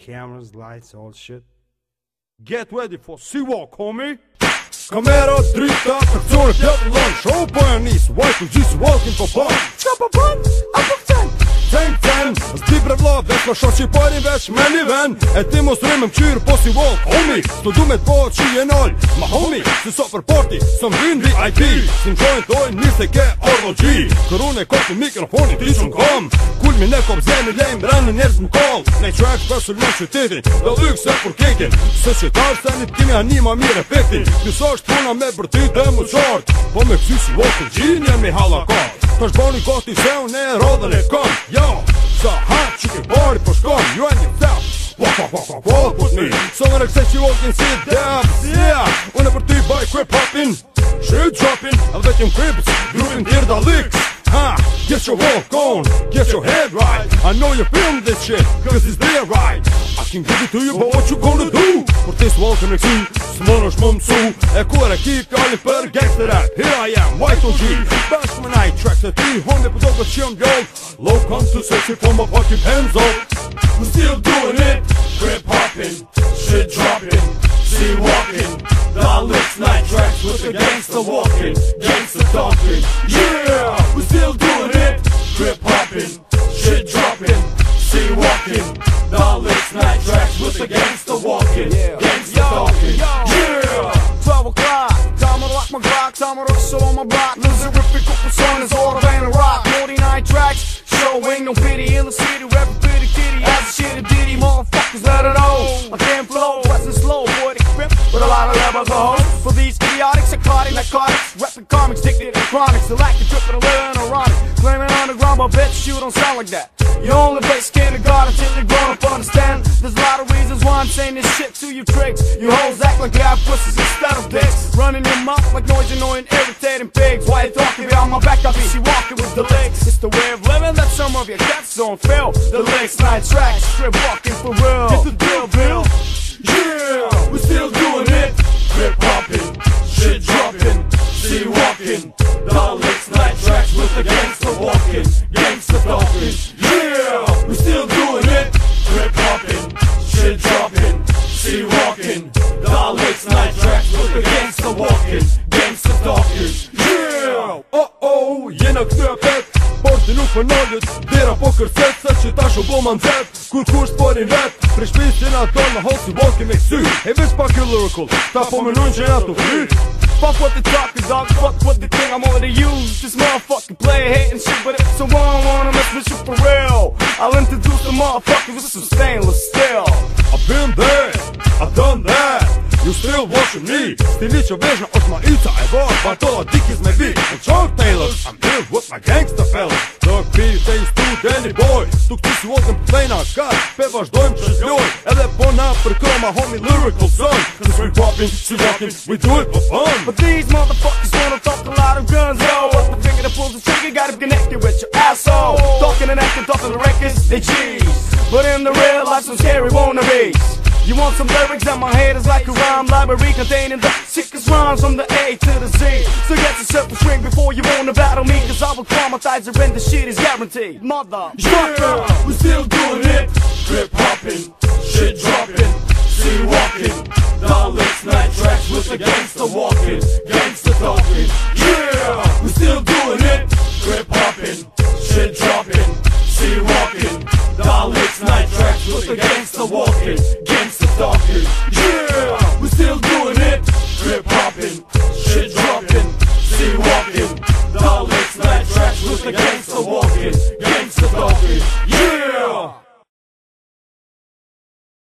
Cameras, lights, all shit. Get ready for C-Walk, homie! Kamera drita, aktorët jetë lënë Show po e nisë, white u gjisë walking po po Qa po bre vla, veç më shoqi pari veç me një ven E ti mos rrimë më qyrë po si walk, homie Sto du me të po që je nol, ma homie Si so për party, së më vin VIP Si më qojnë tojnë, një se ke ordo G Kërun e kopi mikrofonin, ti që më kom Kulmi ne kom zemi lejmë, rënë njerëz më kall Ne track për sulmon qytetin, dhe lyk se për kekin. Se qëtar se një t'kimi anima mire efektin Kjo është puna me bërtit dhe më qartë Po me kësi si të gjinja me halakar Tash bani koti se unë e rodhën e kom. Yo, So hap që ke bari po shkon ju e një tep Wa wa wa wa wa put me So në rëkse që walking sit down Yeah Unë për ty baj kwe popin Shit droppin A vetëm krips Grupin tjerë da licks Ha get your walk on, get your head right. I know you're feeling this shit, cause it's there right. I can give it to you, but what you gonna do? Për tis walking e kësi, s'mon është më mësu E kur e ki kalli për gangster rap Here I am, White OG Bashk me night tracks e ti, honde për do jam Low come to sexy for my fucking hands up We're still doing it, grip hopping, shit dropping, see walking. Dollars night tracks with the gangster walking, gangster talking. Yeah, we're still doing it, grip hopping, shit dropping, see walking. Dollars night tracks with the gangster walking, gangster talking. Yeah. 12 o'clock Time to lock my Glock Time to rush on my block Loserific son is all of a rock 49 tracks Show ain't no pity in the city Rapper pretty kitty comics Dictated to chronics The lack of tripping a little ironic Claiming underground But bitch you don't sound like that. You only base kindergarten Till you're grown up understand. There's a lot of reasons why I'm saying this shit to you tricks. You hoes act like you have pussies instead of dicks. Running your mouth like noise annoying irritating pigs. Why you talking behind my back? I be she walking with the legs. It's the way of living that some of your cats don't feel The legs, night tracks, strip walking for real. Get the deal, Bill. Tracks with the gangster walking, gangster talking. Yeah, we're still doing it. Grip hopping, shit dropping, see walking. Dollars night tracks with the gangster walking, gangster talking. Yeah. Oh oh, jena këty e pet Por ti nuk për nalët Dera po kërset Se që ta shu bo ma nxet Kur kur s'porin vet Pre shpis që na ton Me hosi walking me kësy E vis pak you lyrical Ta po më nujnë që na të fry Fuck what they talking, dog. Fuck what they think I'm already used. This motherfucking player hating shit, but if someone wanna mess with you for real, I'll introduce the motherfuckers with some stainless steel. I've been there, I've done that. You still watching me. Stili që veshna është ma ica e var Bartola dikis me vi Në Chuck Taylor I'm here with my gangsta fellas. Dog P, face to Danny Boy Tu këti si walking për plejna Ka, pe vazhdojmë që zloj Edhe po na për kërë ma homie lyrical son Cause we popping, she walking We do it for fun But these motherfuckers wanna talk a lot of guns, yo. Up the finger that pulls the trigger, got it connected with your asshole. Talking and acting talking the records, they G's. But in the real life, some scary wannabes. You want some lyrics that my head is like a rhyme library containing the sickest rhymes from the A to the Z. So get yourself a string before you wanna battle me, cause I will traumatize her and the shit is guaranteed. Mother, Yeah, we're still doing it. Walking,